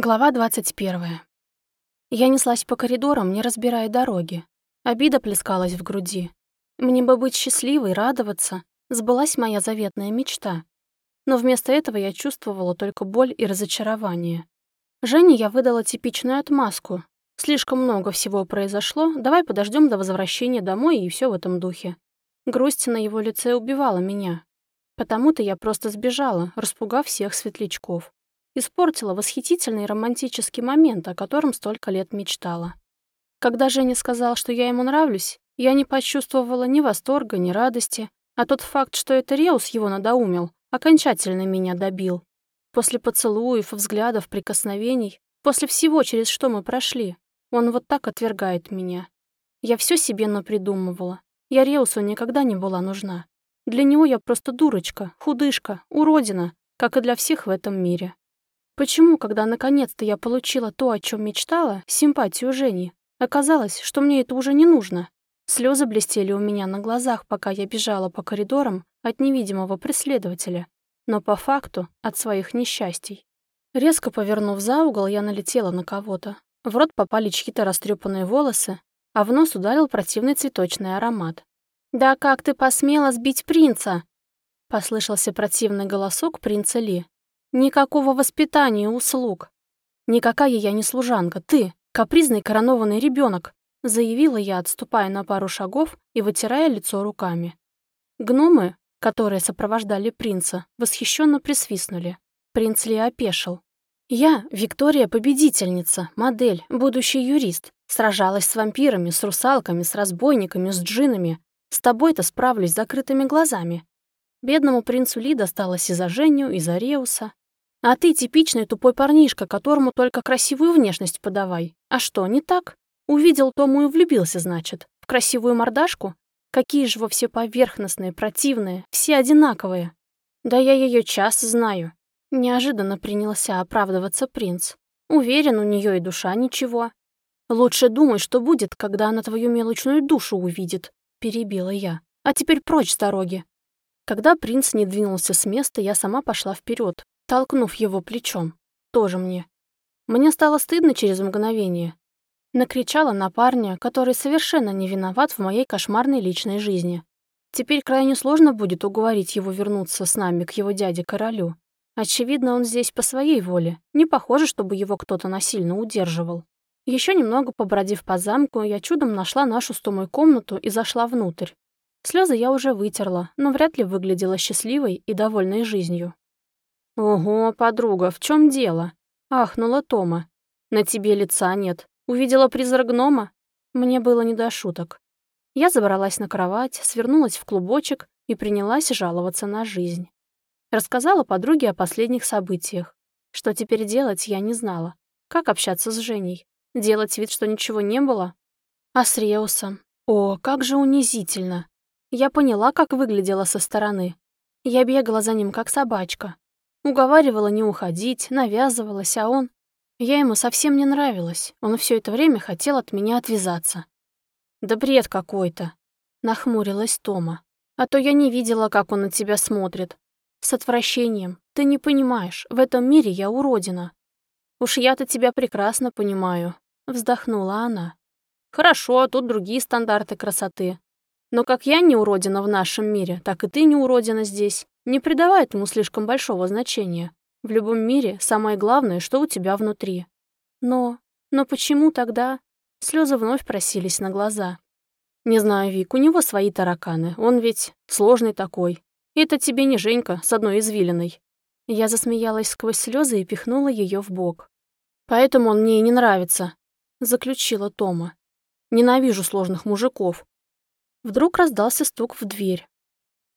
Глава 21. Я неслась по коридорам, не разбирая дороги. Обида плескалась в груди. Мне бы быть счастливой, радоваться. Сбылась моя заветная мечта. Но вместо этого я чувствовала только боль и разочарование. Жене я выдала типичную отмазку. Слишком много всего произошло, давай подождем до возвращения домой и все в этом духе. Грусть на его лице убивала меня. Потому-то я просто сбежала, распугав всех светлячков. Испортила восхитительный романтический момент, о котором столько лет мечтала. Когда Женя сказал, что я ему нравлюсь, я не почувствовала ни восторга, ни радости, а тот факт, что это Реус его надоумил, окончательно меня добил. После поцелуев, взглядов, прикосновений, после всего, через что мы прошли, он вот так отвергает меня. Я все себе напридумывала. Я Реусу никогда не была нужна. Для него я просто дурочка, худышка, уродина, как и для всех в этом мире. Почему, когда наконец-то я получила то, о чем мечтала, симпатию Жени, оказалось, что мне это уже не нужно? Слезы блестели у меня на глазах, пока я бежала по коридорам от невидимого преследователя, но по факту от своих несчастий. Резко повернув за угол, я налетела на кого-то. В рот попали чьи-то растрепанные волосы, а в нос ударил противный цветочный аромат. «Да как ты посмела сбить принца?» Послышался противный голосок принца Ли. Никакого воспитания услуг. Никакая я не служанка, ты, капризный коронованный ребенок, заявила я, отступая на пару шагов и вытирая лицо руками. Гномы, которые сопровождали принца, восхищенно присвистнули. Принц Ли опешил. Я, Виктория Победительница, модель, будущий юрист, сражалась с вампирами, с русалками, с разбойниками, с джинами. С тобой-то справлюсь закрытыми глазами. Бедному принцу Ли досталось и за Женю, и за Реуса. А ты типичный тупой парнишка, которому только красивую внешность подавай. А что, не так? Увидел Тому и влюбился, значит. В красивую мордашку? Какие же вы все поверхностные, противные, все одинаковые. Да я ее час знаю. Неожиданно принялся оправдываться принц. Уверен, у нее и душа ничего. Лучше думай, что будет, когда она твою мелочную душу увидит, перебила я. А теперь прочь с дороги. Когда принц не двинулся с места, я сама пошла вперед, толкнув его плечом. Тоже мне. Мне стало стыдно через мгновение. Накричала на парня, который совершенно не виноват в моей кошмарной личной жизни. Теперь крайне сложно будет уговорить его вернуться с нами к его дяде-королю. Очевидно, он здесь по своей воле. Не похоже, чтобы его кто-то насильно удерживал. Еще немного побродив по замку, я чудом нашла нашу с комнату и зашла внутрь. Слезы я уже вытерла, но вряд ли выглядела счастливой и довольной жизнью. «Ого, подруга, в чем дело?» — ахнула Тома. «На тебе лица нет. Увидела призрак гнома?» Мне было не до шуток. Я забралась на кровать, свернулась в клубочек и принялась жаловаться на жизнь. Рассказала подруге о последних событиях. Что теперь делать, я не знала. Как общаться с Женей? Делать вид, что ничего не было? А с Реусом? О, как же унизительно. Я поняла, как выглядела со стороны. Я бегала за ним, как собачка. Уговаривала не уходить, навязывалась, а он... Я ему совсем не нравилась. Он все это время хотел от меня отвязаться. «Да бред какой-то», — нахмурилась Тома. «А то я не видела, как он на тебя смотрит. С отвращением. Ты не понимаешь, в этом мире я уродина». «Уж я-то тебя прекрасно понимаю», — вздохнула она. «Хорошо, а тут другие стандарты красоты. Но как я не уродина в нашем мире, так и ты не уродина здесь. Не придавай этому слишком большого значения. В любом мире самое главное, что у тебя внутри. Но... но почему тогда... Слезы вновь просились на глаза. Не знаю, Вик, у него свои тараканы. Он ведь сложный такой. Это тебе не Женька с одной извилиной. Я засмеялась сквозь слезы и пихнула ее в бок. Поэтому он мне и не нравится, заключила Тома. Ненавижу сложных мужиков. Вдруг раздался стук в дверь.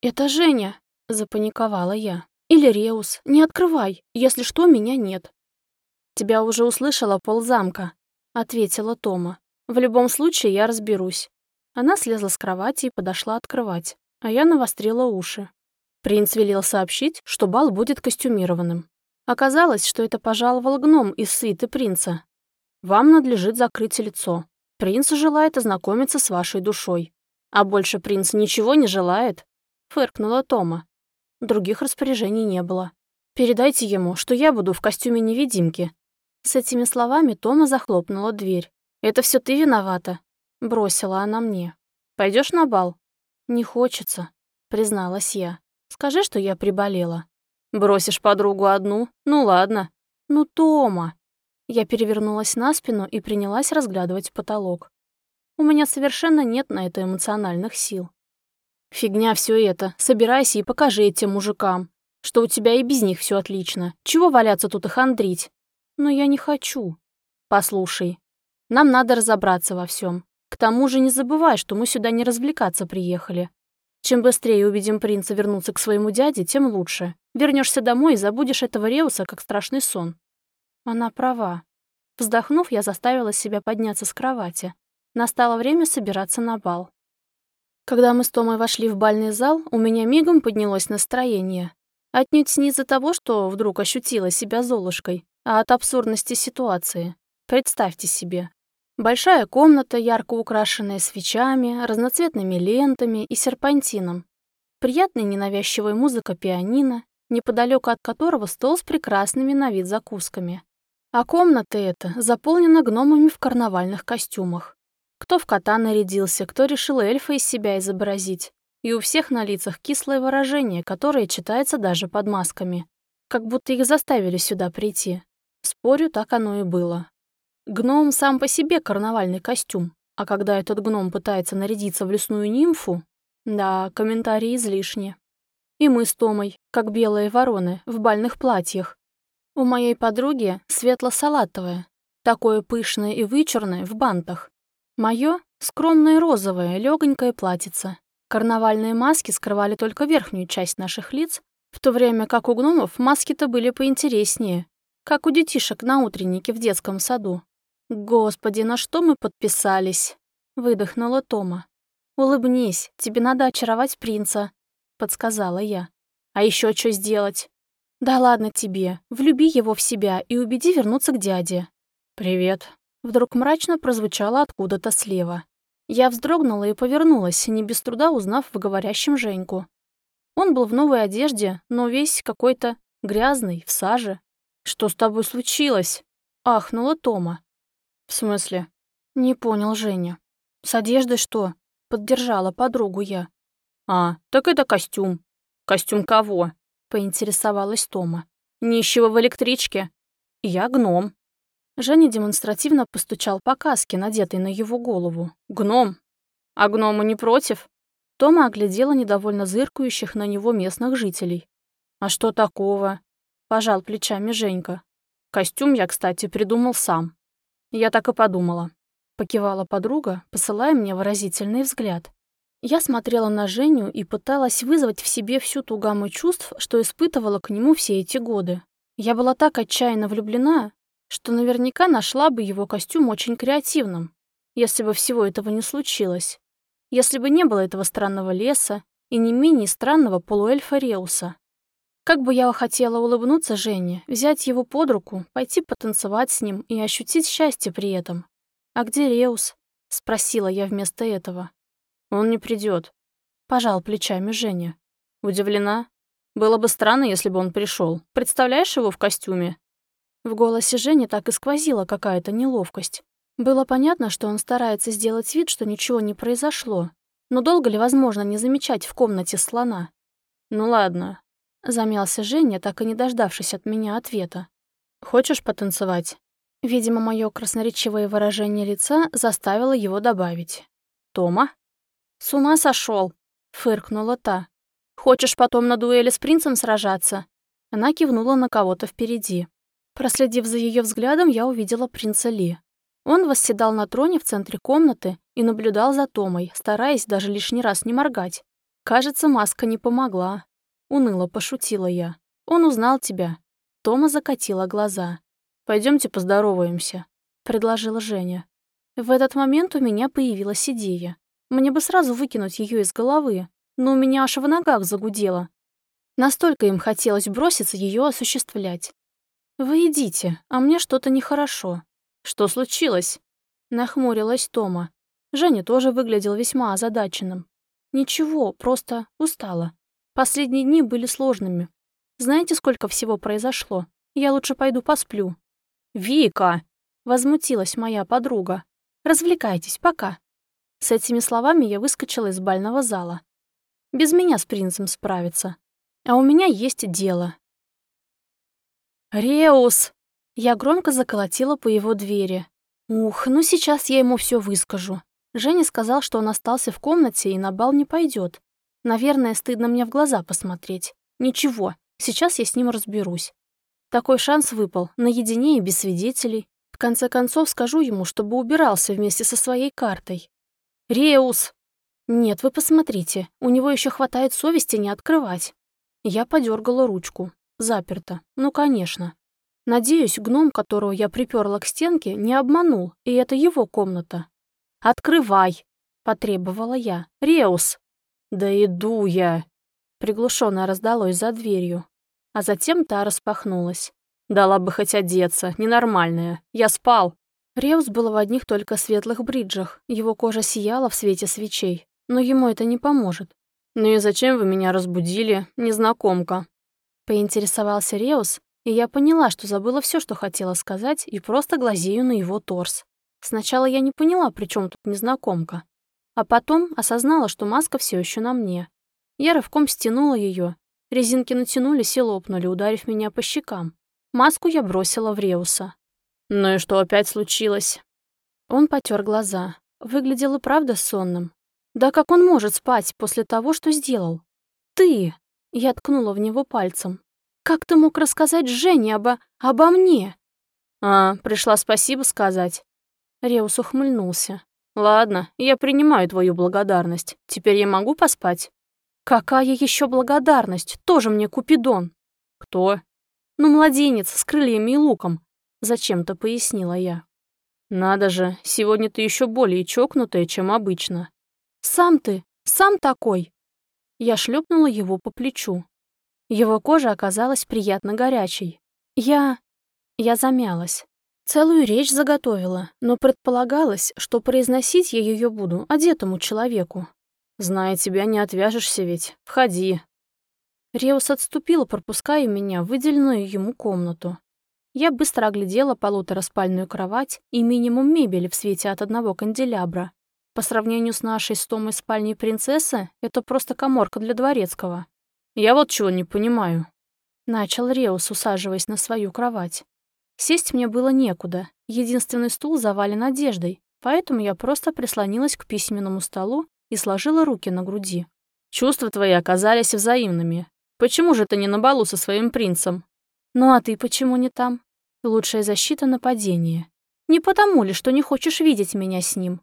«Это Женя!» — запаниковала я. «Или Реус. Не открывай. Если что, меня нет». «Тебя уже услышала ползамка», — ответила Тома. «В любом случае я разберусь». Она слезла с кровати и подошла открывать, а я навострила уши. Принц велел сообщить, что бал будет костюмированным. Оказалось, что это пожаловал гном из свиты принца. «Вам надлежит закрыть лицо. Принц желает ознакомиться с вашей душой. «А больше принц ничего не желает?» — фыркнула Тома. Других распоряжений не было. «Передайте ему, что я буду в костюме невидимки». С этими словами Тома захлопнула дверь. «Это все ты виновата», — бросила она мне. Пойдешь на бал?» «Не хочется», — призналась я. «Скажи, что я приболела». «Бросишь подругу одну? Ну ладно». «Ну, Тома!» Я перевернулась на спину и принялась разглядывать потолок. У меня совершенно нет на это эмоциональных сил. «Фигня все это. Собирайся и покажи этим мужикам, что у тебя и без них все отлично. Чего валяться тут и хандрить?» «Но я не хочу». «Послушай, нам надо разобраться во всем. К тому же не забывай, что мы сюда не развлекаться приехали. Чем быстрее убедим принца вернуться к своему дяде, тем лучше. Вернешься домой и забудешь этого Реуса, как страшный сон». Она права. Вздохнув, я заставила себя подняться с кровати. Настало время собираться на бал. Когда мы с Томой вошли в бальный зал, у меня мигом поднялось настроение. Отнюдь не из-за того, что вдруг ощутила себя Золушкой, а от абсурдности ситуации. Представьте себе. Большая комната, ярко украшенная свечами, разноцветными лентами и серпантином. Приятная ненавязчивая музыка пианино, неподалеку от которого стол с прекрасными на вид закусками. А комната эта заполнена гномами в карнавальных костюмах. Кто в кота нарядился, кто решил эльфа из себя изобразить. И у всех на лицах кислое выражение, которое читается даже под масками. Как будто их заставили сюда прийти. Спорю, так оно и было. Гном сам по себе карнавальный костюм, а когда этот гном пытается нарядиться в лесную нимфу, да, комментарии излишни. И мы с Томой, как белые вороны, в бальных платьях. У моей подруги светло-салатовое, такое пышное и вычурное в бантах. Моё — скромное розовое, легонькое платьице. Карнавальные маски скрывали только верхнюю часть наших лиц, в то время как у гномов маски-то были поинтереснее, как у детишек на утреннике в детском саду. «Господи, на что мы подписались?» — выдохнула Тома. «Улыбнись, тебе надо очаровать принца», — подсказала я. «А еще что сделать?» «Да ладно тебе, влюби его в себя и убеди вернуться к дяде». «Привет», Вдруг мрачно прозвучало откуда-то слева. Я вздрогнула и повернулась, не без труда узнав в говорящем Женьку. Он был в новой одежде, но весь какой-то грязный, в саже. «Что с тобой случилось?» — ахнула Тома. «В смысле?» «Не понял Женя. С одеждой что?» — поддержала подругу я. «А, так это костюм». «Костюм кого?» — поинтересовалась Тома. «Нищего в электричке?» «Я гном», Женя демонстративно постучал по каске, надетой на его голову. «Гном! А гномы не против?» Тома оглядела недовольно зыркающих на него местных жителей. «А что такого?» — пожал плечами Женька. «Костюм я, кстати, придумал сам». «Я так и подумала», — покивала подруга, посылая мне выразительный взгляд. Я смотрела на Женю и пыталась вызвать в себе всю ту гамму чувств, что испытывала к нему все эти годы. Я была так отчаянно влюблена, что наверняка нашла бы его костюм очень креативным, если бы всего этого не случилось, если бы не было этого странного леса и не менее странного полуэльфа Реуса. Как бы я хотела улыбнуться Жене, взять его под руку, пойти потанцевать с ним и ощутить счастье при этом. «А где Реус?» — спросила я вместо этого. «Он не придет», — пожал плечами Женя. Удивлена? Было бы странно, если бы он пришел. Представляешь его в костюме? В голосе Жени так и сквозила какая-то неловкость. Было понятно, что он старается сделать вид, что ничего не произошло. Но долго ли возможно не замечать в комнате слона? «Ну ладно», — замялся Женя, так и не дождавшись от меня ответа. «Хочешь потанцевать?» Видимо, мое красноречивое выражение лица заставило его добавить. «Тома?» «С ума сошел, фыркнула та. «Хочешь потом на дуэли с принцем сражаться?» Она кивнула на кого-то впереди. Проследив за ее взглядом, я увидела принца Ли. Он восседал на троне в центре комнаты и наблюдал за Томой, стараясь даже лишний раз не моргать. «Кажется, маска не помогла», — уныло пошутила я. «Он узнал тебя». Тома закатила глаза. Пойдемте поздороваемся», — предложила Женя. В этот момент у меня появилась идея. Мне бы сразу выкинуть ее из головы, но у меня аж в ногах загудело. Настолько им хотелось броситься ее осуществлять. «Вы идите, а мне что-то нехорошо». «Что случилось?» Нахмурилась Тома. Женя тоже выглядел весьма озадаченным. «Ничего, просто устала. Последние дни были сложными. Знаете, сколько всего произошло? Я лучше пойду посплю». «Вика!» — возмутилась моя подруга. «Развлекайтесь, пока». С этими словами я выскочила из бального зала. Без меня с принцем справиться. А у меня есть дело. «Реус!» Я громко заколотила по его двери. Ух, ну сейчас я ему все выскажу. Женя сказал, что он остался в комнате и на бал не пойдет. Наверное, стыдно мне в глаза посмотреть. Ничего, сейчас я с ним разберусь. Такой шанс выпал, наедине и без свидетелей. В конце концов, скажу ему, чтобы убирался вместе со своей картой. «Реус!» «Нет, вы посмотрите, у него еще хватает совести не открывать». Я подергала ручку. Заперто. Ну, конечно. Надеюсь, гном, которого я приперла к стенке, не обманул, и это его комната. «Открывай!» — потребовала я. «Реус!» «Да иду я!» Приглушенно раздалось за дверью. А затем та распахнулась. «Дала бы хоть одеться, ненормальная. Я спал!» Реус был в одних только светлых бриджах, его кожа сияла в свете свечей, но ему это не поможет. «Ну и зачем вы меня разбудили, незнакомка?» Поинтересовался Реус, и я поняла, что забыла все, что хотела сказать, и просто глазею на его торс. Сначала я не поняла, при чем тут незнакомка. А потом осознала, что маска все еще на мне. Я рывком стянула ее. Резинки натянулись и лопнули, ударив меня по щекам. Маску я бросила в Реуса. «Ну и что опять случилось?» Он потер глаза. Выглядел и правда сонным. «Да как он может спать после того, что сделал?» «Ты!» Я ткнула в него пальцем. «Как ты мог рассказать Жене обо... обо мне?» «А, пришла спасибо сказать». Реус ухмыльнулся. «Ладно, я принимаю твою благодарность. Теперь я могу поспать?» «Какая еще благодарность? Тоже мне Купидон». «Кто?» «Ну, младенец с крыльями и луком», — зачем-то пояснила я. «Надо же, сегодня ты еще более чокнутая, чем обычно». «Сам ты, сам такой!» Я шлепнула его по плечу. Его кожа оказалась приятно горячей. Я... Я замялась. Целую речь заготовила, но предполагалось, что произносить я ее буду одетому человеку. Зная тебя, не отвяжешься ведь. Входи. Реус отступила, пропуская меня в выделенную ему комнату. Я быстро оглядела полутораспальную кровать и минимум мебели в свете от одного канделябра. По сравнению с нашей с Томой спальней принцессы, это просто коморка для дворецкого. Я вот чего не понимаю. Начал Реус, усаживаясь на свою кровать. Сесть мне было некуда, единственный стул завален одеждой, поэтому я просто прислонилась к письменному столу и сложила руки на груди. Чувства твои оказались взаимными. Почему же ты не на балу со своим принцем? Ну а ты почему не там? Лучшая защита — нападение. Не потому ли, что не хочешь видеть меня с ним?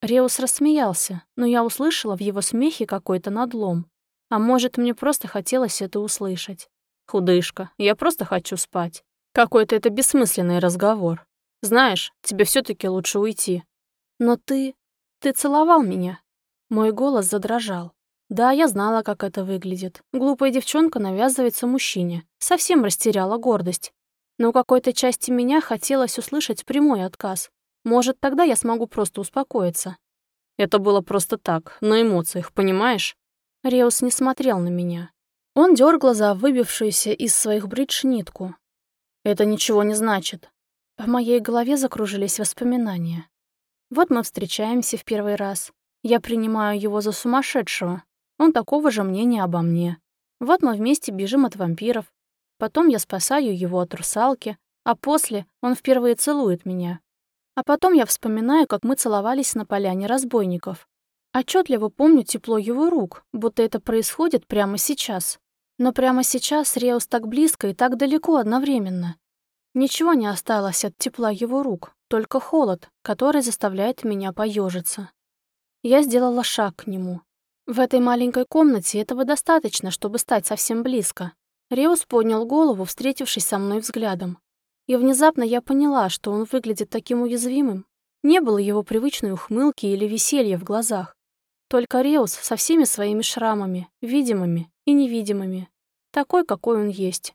Реус рассмеялся, но я услышала в его смехе какой-то надлом. А может, мне просто хотелось это услышать. «Худышка, я просто хочу спать. Какой-то это бессмысленный разговор. Знаешь, тебе все таки лучше уйти». «Но ты... ты целовал меня». Мой голос задрожал. Да, я знала, как это выглядит. Глупая девчонка навязывается мужчине. Совсем растеряла гордость. Но какой-то части меня хотелось услышать прямой отказ. Может, тогда я смогу просто успокоиться. Это было просто так, на эмоциях, понимаешь? Реус не смотрел на меня. Он дергал за выбившуюся из своих бридж нитку. Это ничего не значит. В моей голове закружились воспоминания. Вот мы встречаемся в первый раз. Я принимаю его за сумасшедшего. Он такого же мнения обо мне. Вот мы вместе бежим от вампиров. Потом я спасаю его от русалки, а после он впервые целует меня. А потом я вспоминаю, как мы целовались на поляне разбойников. Отчетливо помню тепло его рук, будто это происходит прямо сейчас. Но прямо сейчас Реус так близко и так далеко одновременно. Ничего не осталось от тепла его рук, только холод, который заставляет меня поежиться. Я сделала шаг к нему. В этой маленькой комнате этого достаточно, чтобы стать совсем близко. Реус поднял голову, встретившись со мной взглядом. И внезапно я поняла, что он выглядит таким уязвимым. Не было его привычной ухмылки или веселья в глазах. Только Реус со всеми своими шрамами, видимыми и невидимыми. Такой, какой он есть.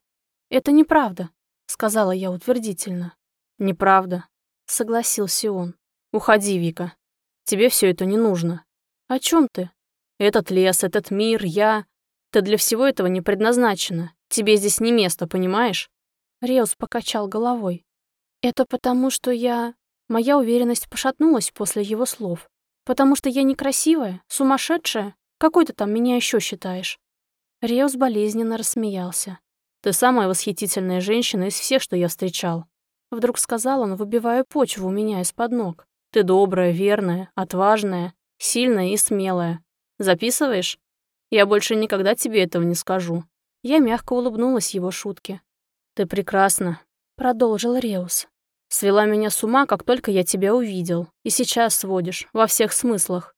«Это неправда», — сказала я утвердительно. «Неправда», — согласился он. «Уходи, Вика. Тебе все это не нужно». «О чем ты?» «Этот лес, этот мир, я...» «Ты для всего этого не предназначена. Тебе здесь не место, понимаешь?» Реус покачал головой. Это потому, что я... Моя уверенность пошатнулась после его слов. Потому что я некрасивая, сумасшедшая? Какой ты там меня еще считаешь? Реус болезненно рассмеялся. «Ты самая восхитительная женщина из всех, что я встречал», Вдруг сказал он, выбивая почву у меня из-под ног. «Ты добрая, верная, отважная, сильная и смелая. Записываешь? Я больше никогда тебе этого не скажу». Я мягко улыбнулась его шутке. «Ты прекрасна», — продолжил Реус. «Свела меня с ума, как только я тебя увидел. И сейчас сводишь, во всех смыслах».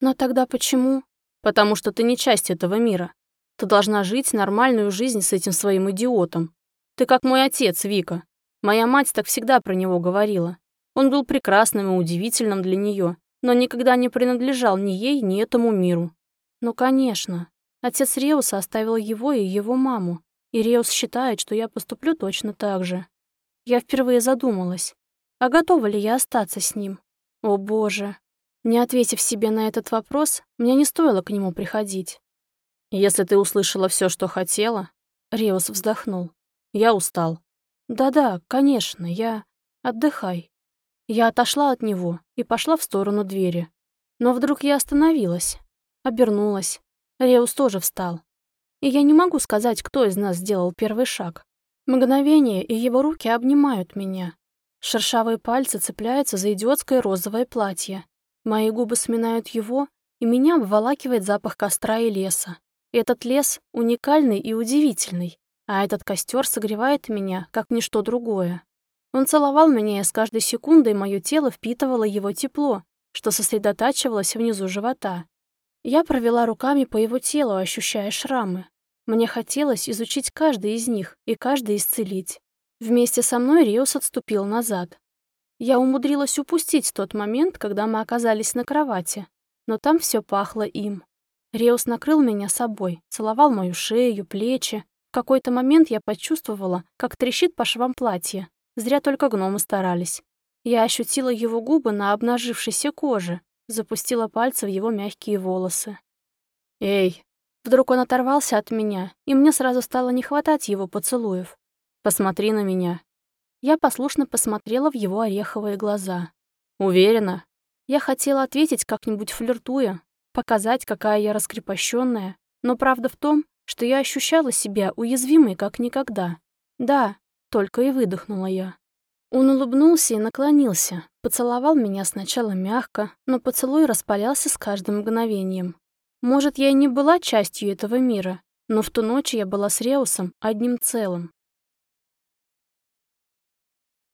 «Но тогда почему?» «Потому что ты не часть этого мира. Ты должна жить нормальную жизнь с этим своим идиотом. Ты как мой отец, Вика. Моя мать так всегда про него говорила. Он был прекрасным и удивительным для нее, но никогда не принадлежал ни ей, ни этому миру. Ну, конечно. Отец Реуса оставил его и его маму, и Реус считает, что я поступлю точно так же. Я впервые задумалась, а готова ли я остаться с ним? О боже. Не ответив себе на этот вопрос, мне не стоило к нему приходить. «Если ты услышала все, что хотела...» Реус вздохнул. «Я устал». «Да-да, конечно, я... Отдыхай». Я отошла от него и пошла в сторону двери. Но вдруг я остановилась, обернулась. Реус тоже встал. И я не могу сказать, кто из нас сделал первый шаг. Мгновение, и его руки обнимают меня. Шершавые пальцы цепляются за идиотское розовое платье. Мои губы сминают его, и меня обволакивает запах костра и леса. Этот лес уникальный и удивительный, а этот костер согревает меня, как ничто другое. Он целовал меня, и с каждой секундой мое тело впитывало его тепло, что сосредотачивалось внизу живота. Я провела руками по его телу, ощущая шрамы. Мне хотелось изучить каждый из них и каждый исцелить. Вместе со мной Риус отступил назад. Я умудрилась упустить тот момент, когда мы оказались на кровати, но там все пахло им. Реус накрыл меня собой, целовал мою шею, плечи. В какой-то момент я почувствовала, как трещит по швам платье. Зря только гномы старались. Я ощутила его губы на обнажившейся коже, запустила пальцы в его мягкие волосы. «Эй!» Вдруг он оторвался от меня, и мне сразу стало не хватать его поцелуев. «Посмотри на меня». Я послушно посмотрела в его ореховые глаза. «Уверена?» Я хотела ответить как-нибудь флиртуя, показать, какая я раскрепощенная, но правда в том, что я ощущала себя уязвимой как никогда. Да, только и выдохнула я. Он улыбнулся и наклонился, поцеловал меня сначала мягко, но поцелуй распалялся с каждым мгновением. Может, я и не была частью этого мира, но в ту ночь я была с Реусом одним целым.